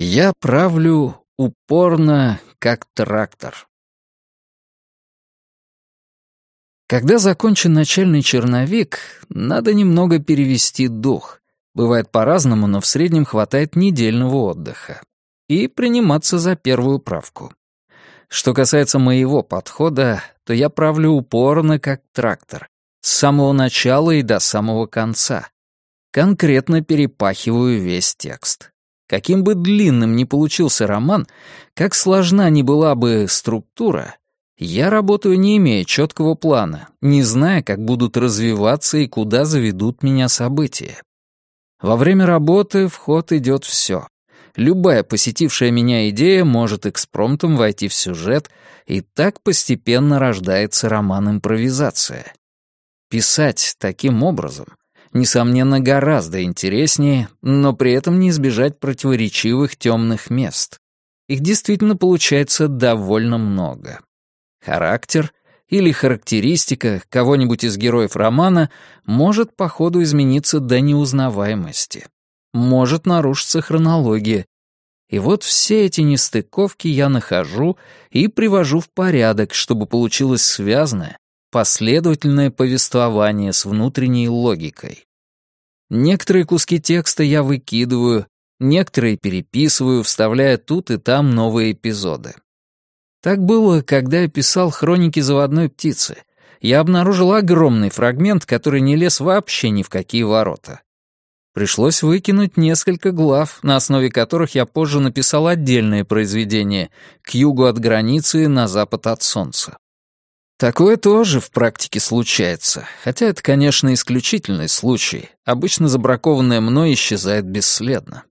Я правлю упорно, как трактор. Когда закончен начальный черновик, надо немного перевести дух. Бывает по-разному, но в среднем хватает недельного отдыха. И приниматься за первую правку. Что касается моего подхода, то я правлю упорно, как трактор. С самого начала и до самого конца. Конкретно перепахиваю весь текст. Каким бы длинным ни получился роман, как сложна ни была бы структура, я работаю не имея четкого плана, не зная, как будут развиваться и куда заведут меня события. Во время работы в ход идет все. Любая посетившая меня идея может экспромтом войти в сюжет, и так постепенно рождается роман-импровизация. Писать таким образом, несомненно, гораздо интереснее, но при этом не избежать противоречивых темных мест. Их действительно получается довольно много. Характер или характеристика кого-нибудь из героев романа может по ходу измениться до неузнаваемости. Может нарушиться хронология. И вот все эти нестыковки я нахожу и привожу в порядок, чтобы получилось связанное, последовательное повествование с внутренней логикой. Некоторые куски текста я выкидываю, некоторые переписываю, вставляя тут и там новые эпизоды. Так было, когда я писал «Хроники заводной птицы». Я обнаружил огромный фрагмент, который не лез вообще ни в какие ворота. Пришлось выкинуть несколько глав, на основе которых я позже написал отдельное произведение «К югу от границы, на запад от солнца». Такое тоже в практике случается, хотя это, конечно, исключительный случай. Обычно забракованное мной исчезает бесследно.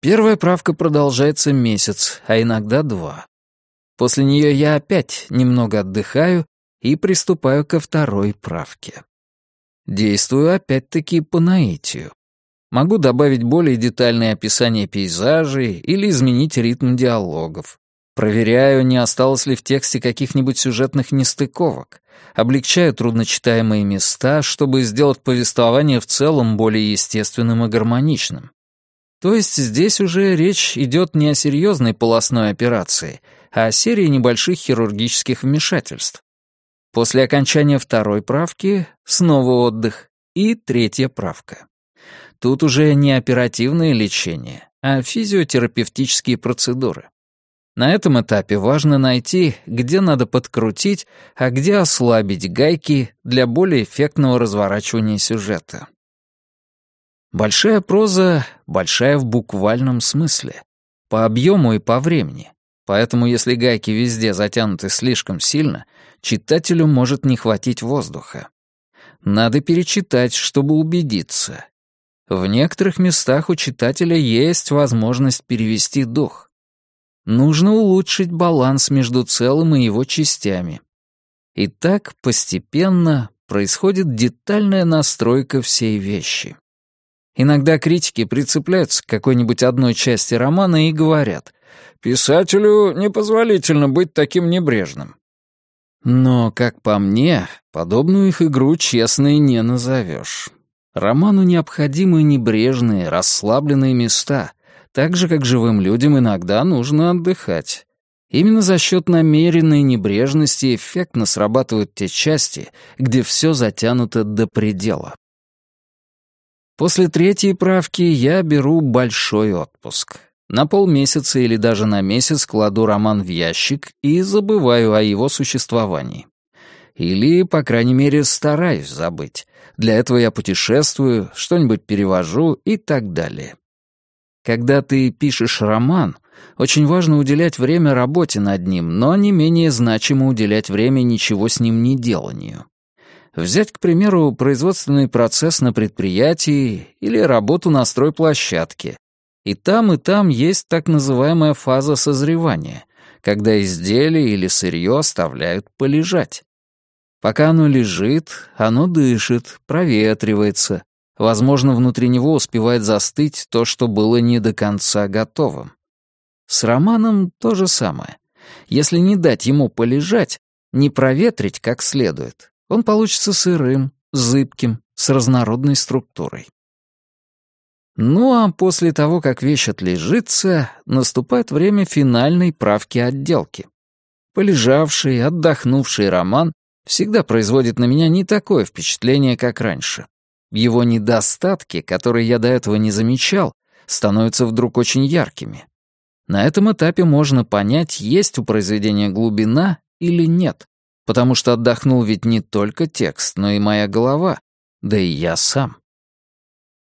Первая правка продолжается месяц, а иногда два. После нее я опять немного отдыхаю и приступаю ко второй правке. Действую опять-таки по наитию. Могу добавить более детальное описание пейзажей или изменить ритм диалогов. Проверяю, не осталось ли в тексте каких-нибудь сюжетных нестыковок. Облегчаю трудночитаемые места, чтобы сделать повествование в целом более естественным и гармоничным. То есть здесь уже речь идет не о серьезной полостной операции, а о серии небольших хирургических вмешательств. После окончания второй правки снова отдых и третья правка. Тут уже не оперативное лечение, а физиотерапевтические процедуры. На этом этапе важно найти, где надо подкрутить, а где ослабить гайки для более эффектного разворачивания сюжета. Большая проза — большая в буквальном смысле, по объему и по времени. Поэтому если гайки везде затянуты слишком сильно, читателю может не хватить воздуха. Надо перечитать, чтобы убедиться. В некоторых местах у читателя есть возможность перевести дух. Нужно улучшить баланс между целым и его частями. И так постепенно происходит детальная настройка всей вещи. Иногда критики прицепляются к какой-нибудь одной части романа и говорят «Писателю непозволительно быть таким небрежным». Но, как по мне, подобную их игру честной не назовешь. Роману необходимы небрежные, расслабленные места, так же, как живым людям иногда нужно отдыхать. Именно за счет намеренной небрежности эффектно срабатывают те части, где все затянуто до предела. После третьей правки я беру большой отпуск. На полмесяца или даже на месяц кладу роман в ящик и забываю о его существовании. Или, по крайней мере, стараюсь забыть. Для этого я путешествую, что-нибудь перевожу и так далее. Когда ты пишешь роман, очень важно уделять время работе над ним, но не менее значимо уделять время ничего с ним не деланию. Взять, к примеру, производственный процесс на предприятии или работу на стройплощадке. И там, и там есть так называемая фаза созревания, когда изделие или сырье оставляют полежать. Пока оно лежит, оно дышит, проветривается. Возможно, внутри него успевает застыть то, что было не до конца готовым. С романом то же самое. Если не дать ему полежать, не проветрить как следует, он получится сырым, зыбким, с разнородной структурой. Ну а после того, как вещь отлежится, наступает время финальной правки отделки. Полежавший, отдохнувший роман всегда производит на меня не такое впечатление, как раньше. Его недостатки, которые я до этого не замечал, становятся вдруг очень яркими. На этом этапе можно понять, есть у произведения глубина или нет, потому что отдохнул ведь не только текст, но и моя голова, да и я сам.